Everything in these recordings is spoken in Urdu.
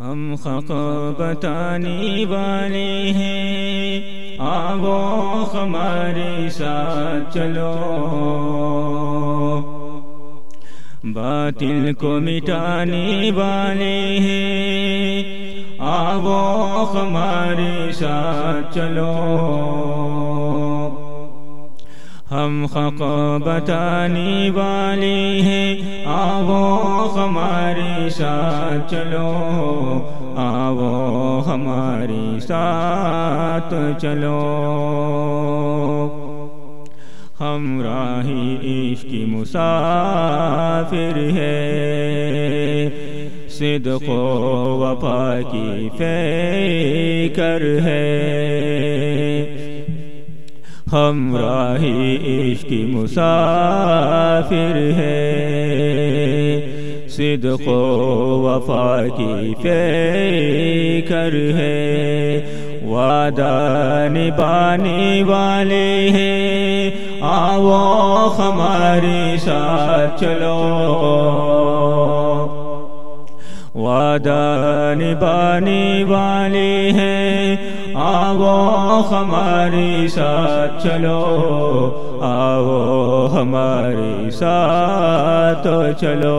ہم خق بتانے والے ہیں۔ آو ہمارے ساتھ چلو۔ باطل کو مٹانے والے ہیں۔ آو ہمارے ساتھ چلو۔ ہم حق بتانے والے ہیں۔ آو ہمارے ساتھ چلو۔ آو ہمارے ساتھ چلو۔ ہم راہی عشق مسافر ہے۔ صدق و وفا کی فکر ہے۔ ہم راہی عشق مسافر ہے صدق و وفا کی فکر ہے وعدہ نبانے والے ہیں۔ آو ہمارے ساتھ چلو۔ وعدہ نبانے والے ہیں آو ہمارے ساتھ چلو آو ہمارے ساتھ چلو۔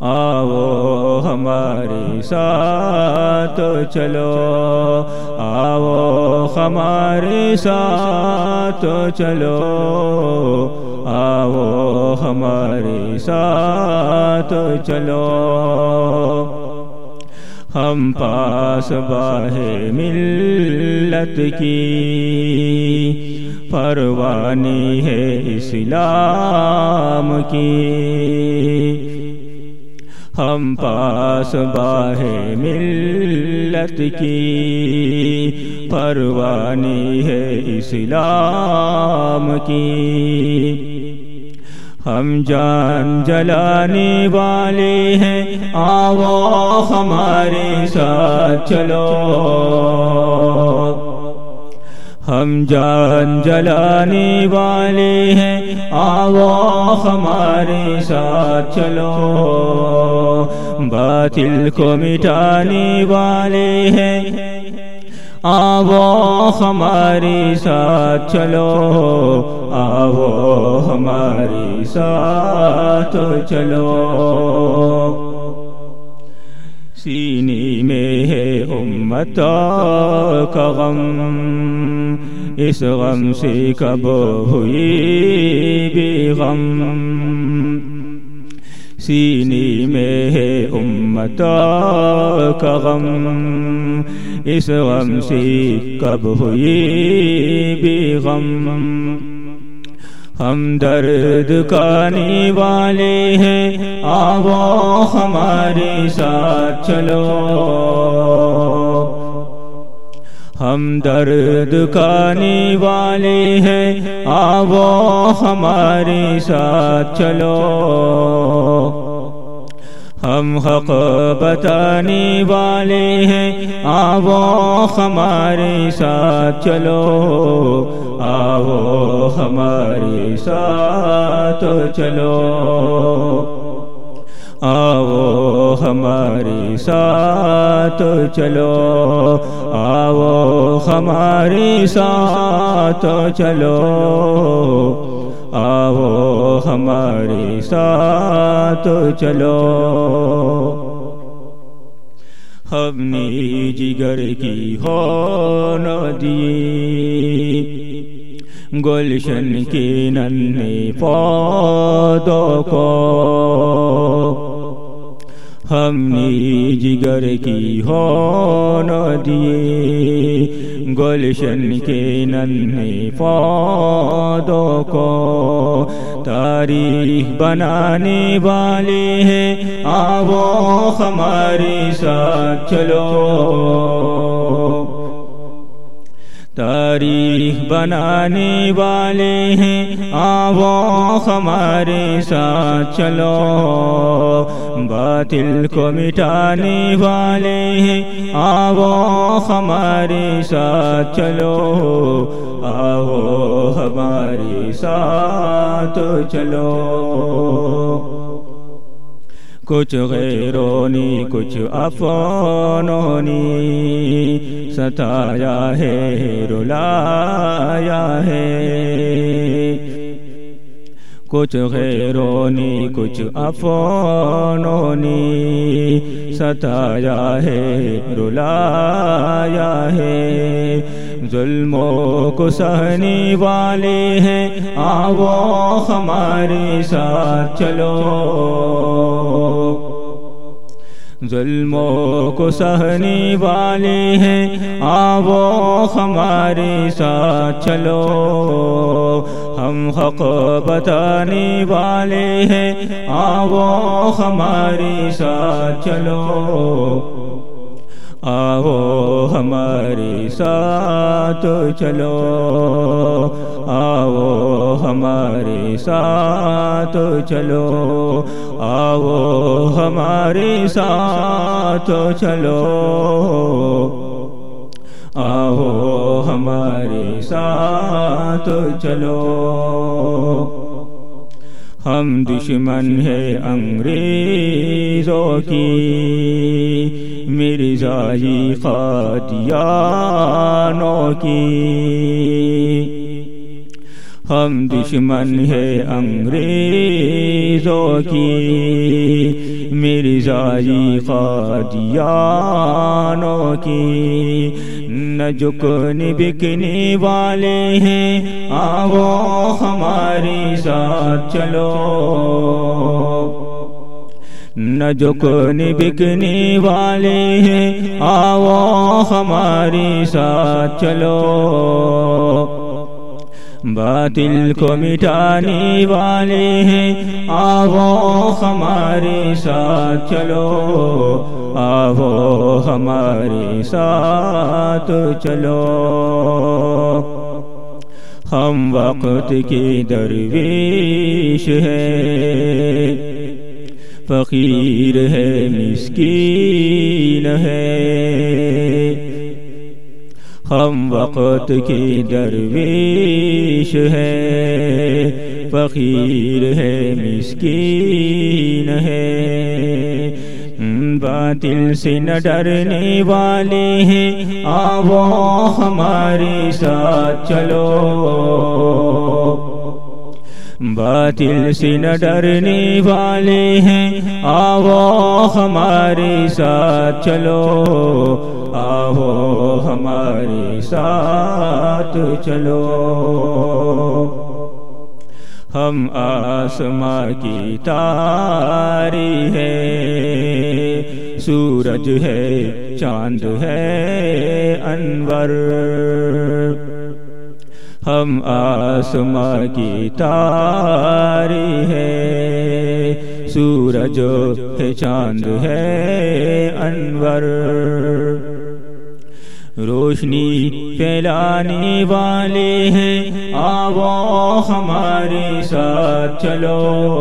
آو ہمارے ساتھ چلو آو ہمارے ساتھ چلو۔ ہمارے ساتھ چلو۔ ہم پاس باہ ملت کی پروانی ہے اسلام کی۔ ہم پاس باہ ملت کی پروانی ہے اسلام کی۔ ہم جان جلانے والے ہیں آو ہمارے ساتھ چلو۔ ہم جان جلانے والے ہیں آو ہمارے ساتھ چلو۔ باطل کو مٹانے والے ہیں۔ آو ہمارے ساتھ چلو، آو ہمارے ساتھ چلو۔ سینے میں ہے امت کا غم، اس غم سے کب ہوئی بے غم؟ سینے میں ہے امت کا غم. اس غم سے کب ہوئی بے غم ہم درد کانے والے ہیں آو ہمارے ساتھ چلو. ہم درد کانے والے ہیں آو ہمارے ساتھ چلو. ہم حق بتانے والے ہیں۔ آو ہمارے ساتھ چلو۔ آو ہمارے ساتھ چلو۔ آو ہمارے ساتھ چلو۔ آو ہمارے ساتھ چلو۔ آو ہمارے ساتھ چلو۔ ہم نے جگر کی ہو ندی گلشن کے ننے پودوں کو۔ ہم نے جگر کی ہو ندی گلشن کے ننے پودوں کو۔ تاریخ بنانے والے ہیں۔ آو ہمارے ساتھ چلو۔ تاریخ بنانے والے ہیں۔ آو ہمارے ساتھ چلو۔ باطل کو مٹانے والے ہیں۔ آو ہمارے ساتھ چلو۔ آو ہمارے ساتھ چلو۔ کچھ غیرونی کچھ افونونی ستایا ہے رلایا ہے کچھ غیرونی کچھ افونونی ستایا ہے رلایا ہے ظلموں کو سہنے والے ہیں۔ آو ہمارے ساتھ چلو۔ ظلموں کو سہنے والے ہیں۔ آو ہمارے ساتھ چلو۔ ہم حق بتانے والے ہیں۔ آو ہمارے ساتھ چلو۔ آو ہمارے ساتھ چلو۔ آو ہمارے ساتھ چلو۔ آو ہمارے ساتھ چلو۔ آو ہمارے ساتھ چلو۔ ہم دشمن ہے انگریزوں کی۔ مرزائی قادیانوں کی۔ ہم دشمن ہے انگریزوں کی۔ مرزائی قادیانوں کی۔ نہ جکنے بکنے والے ہیں۔ آو ہمارے ساتھ چلو۔ نہ جکنے بکنے والے ہیں۔ آو ہمارے ساتھ چلو۔ باطل کو مٹانے والے ہیں۔ آو ہمارے ساتھ چلو۔ آو ہمارے ساتھ چلو۔ ہم وقت کے درویش ہے فقیر ہے، مسکین ہے۔ ہم وقت کے درویش ہے فقیر ہے، مسکین ہے۔ باطل سے نہ ڈرنے والے ہیں۔ آو ہمارے ساتھ چلو۔ باطل سے نہ ڈرنے والے ہیں۔ آو ہمارے ساتھ چلو۔ آو ہمارے ساتھ چلو۔ ہم آسماں کی تاری ہے۔ سورج ہے، چاند ہے، انور۔ ہم آسماں کی تاری ہے۔ سورج ہے، چاند ہے، انور۔ روشنی پھیلانے والے ہیں۔ آو ہمارے ساتھ چلو۔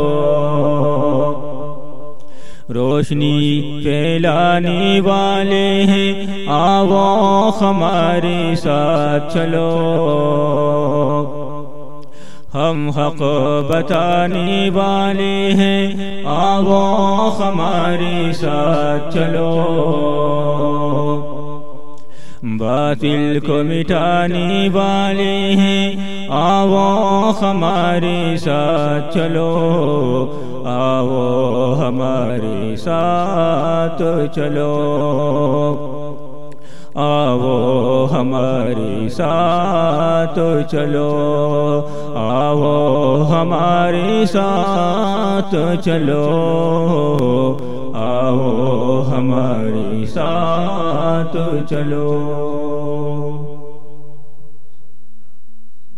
روشنی پھیلانے والے ہیں۔ آو ہمارے ساتھ چلو۔ ہم حق بتانے والے ہیں۔ آو ہمارے ساتھ چلو۔ باطل کو مٹانے والے ہیں۔ آو ہمارے ساتھ چلو۔ آو ہمارے ساتھ چلو۔ آو ہمارے ساتھ چلو۔ آو ہمارے ساتھ چلو۔ آو ہمارے ساتھ چلو۔